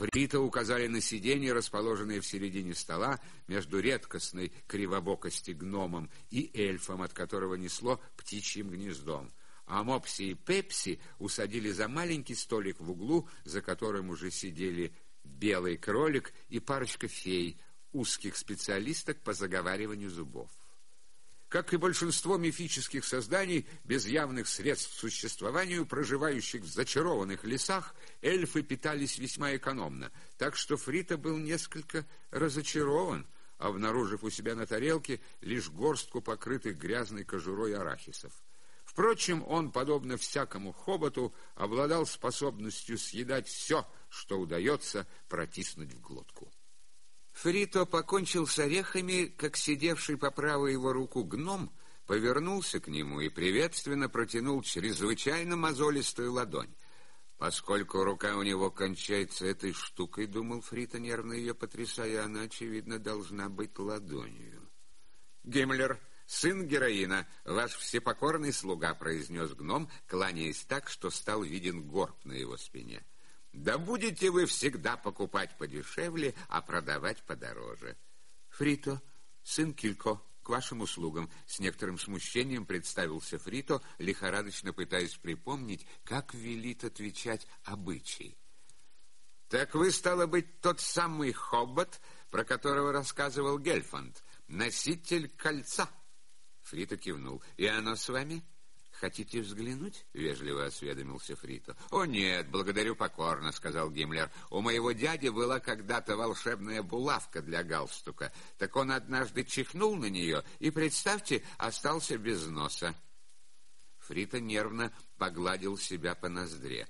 Фрита указали на сиденье, расположенное в середине стола, между редкостной кривобокости гномом и эльфом, от которого несло птичьим гнездом. А Мопси и Пепси усадили за маленький столик в углу, за которым уже сидели белый кролик и парочка фей, узких специалисток по заговариванию зубов. Как и большинство мифических созданий, без явных средств к существованию, проживающих в зачарованных лесах, эльфы питались весьма экономно, так что Фрита был несколько разочарован, обнаружив у себя на тарелке лишь горстку покрытых грязной кожурой арахисов. Впрочем, он, подобно всякому хоботу, обладал способностью съедать все, что удается протиснуть в глотку. Фрито покончил с орехами, как сидевший по правой его руку гном повернулся к нему и приветственно протянул чрезвычайно мозолистую ладонь. Поскольку рука у него кончается этой штукой, думал Фрита, нервно ее потрясая, она, очевидно, должна быть ладонью. «Гиммлер, сын героина, ваш всепокорный слуга», — произнес гном, кланяясь так, что стал виден горб на его спине. Да будете вы всегда покупать подешевле, а продавать подороже. Фрито, сын Килько, к вашим услугам. С некоторым смущением представился Фрито, лихорадочно пытаясь припомнить, как велит отвечать обычай. Так вы, стало быть, тот самый хоббот, про которого рассказывал Гельфанд, носитель кольца. Фрито кивнул. И оно с вами? — «Хотите взглянуть?» — вежливо осведомился Фрито. «О, нет, благодарю покорно», — сказал Гиммлер. «У моего дяди была когда-то волшебная булавка для галстука. Так он однажды чихнул на нее и, представьте, остался без носа». Фрито нервно погладил себя по ноздре.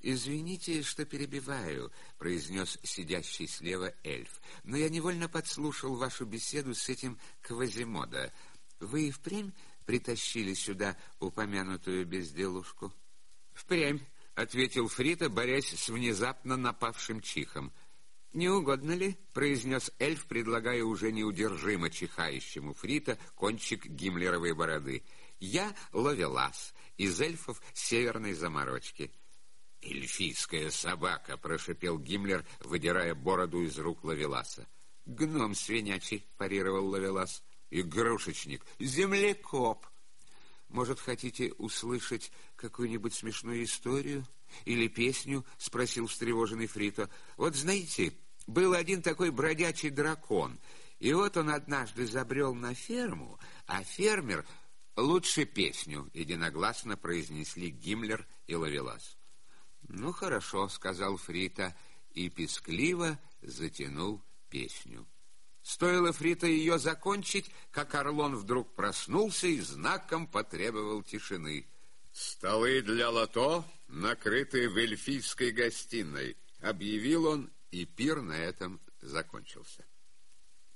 «Извините, что перебиваю», — произнес сидящий слева эльф, «но я невольно подслушал вашу беседу с этим Квазимода. Вы и впрямь притащили сюда упомянутую безделушку? — Впрямь, — ответил Фрита, борясь с внезапно напавшим чихом. — Не угодно ли? — произнес эльф, предлагая уже неудержимо чихающему Фрита кончик гиммлеровой бороды. — Я Ловелас, из эльфов северной заморочки. — Эльфийская собака! — прошипел Гиммлер, выдирая бороду из рук Ловеласа. — Гном свинячий! — парировал Ловелас. — игрушечник, землекоп. Может, хотите услышать какую-нибудь смешную историю или песню? Спросил встревоженный Фрито. Вот знаете, был один такой бродячий дракон, и вот он однажды забрел на ферму, а фермер лучше песню единогласно произнесли Гиммлер и Лавелас. Ну хорошо, сказал Фрита и пескливо затянул песню. Стоило Фрита ее закончить, как Орлон вдруг проснулся и знаком потребовал тишины. «Столы для лото накрыты в эльфийской гостиной», — объявил он, и пир на этом закончился.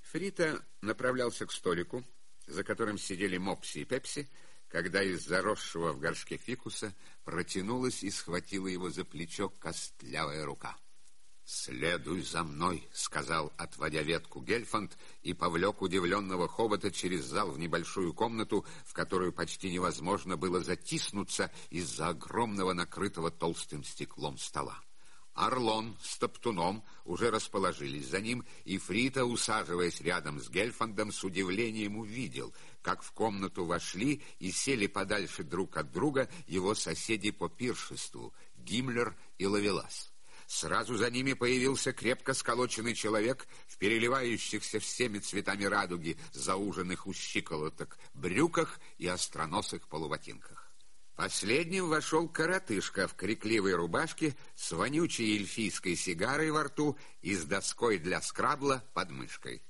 Фрита направлялся к столику, за которым сидели Мопси и Пепси, когда из заросшего в горшке фикуса протянулась и схватила его за плечо костлявая рука. «Следуй за мной», — сказал, отводя ветку Гельфанд, и повлек удивленного хобота через зал в небольшую комнату, в которую почти невозможно было затиснуться из-за огромного накрытого толстым стеклом стола. Орлон с Топтуном уже расположились за ним, и Фрита, усаживаясь рядом с Гельфандом, с удивлением увидел, как в комнату вошли и сели подальше друг от друга его соседи по пиршеству — Гиммлер и Лавелас. Сразу за ними появился крепко сколоченный человек в переливающихся всеми цветами радуги зауженных у щиколоток брюках и остроносых полуботинках. Последним вошел коротышка в крикливой рубашке с вонючей эльфийской сигарой во рту и с доской для скрабла под мышкой.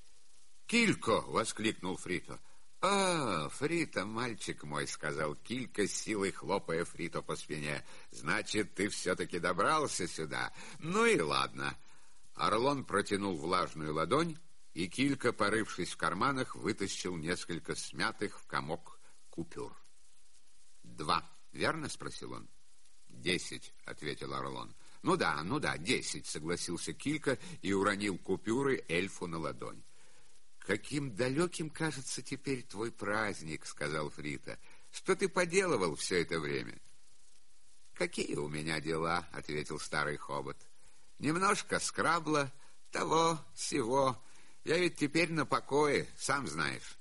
«Килько!» — воскликнул Фрито. «А, Фрита, мальчик мой», — сказал Килька, силой хлопая Фрито по спине. «Значит, ты все-таки добрался сюда? Ну и ладно». Орлон протянул влажную ладонь, и Килька, порывшись в карманах, вытащил несколько смятых в комок купюр. «Два, верно?» — спросил он. «Десять», — ответил Орлон. «Ну да, ну да, десять», — согласился Килька и уронил купюры эльфу на ладонь. «Каким далеким кажется теперь твой праздник», — сказал Фрита. «Что ты поделывал все это время?» «Какие у меня дела?» — ответил старый хобот. Немножко скрабла, того, всего. Я ведь теперь на покое, сам знаешь.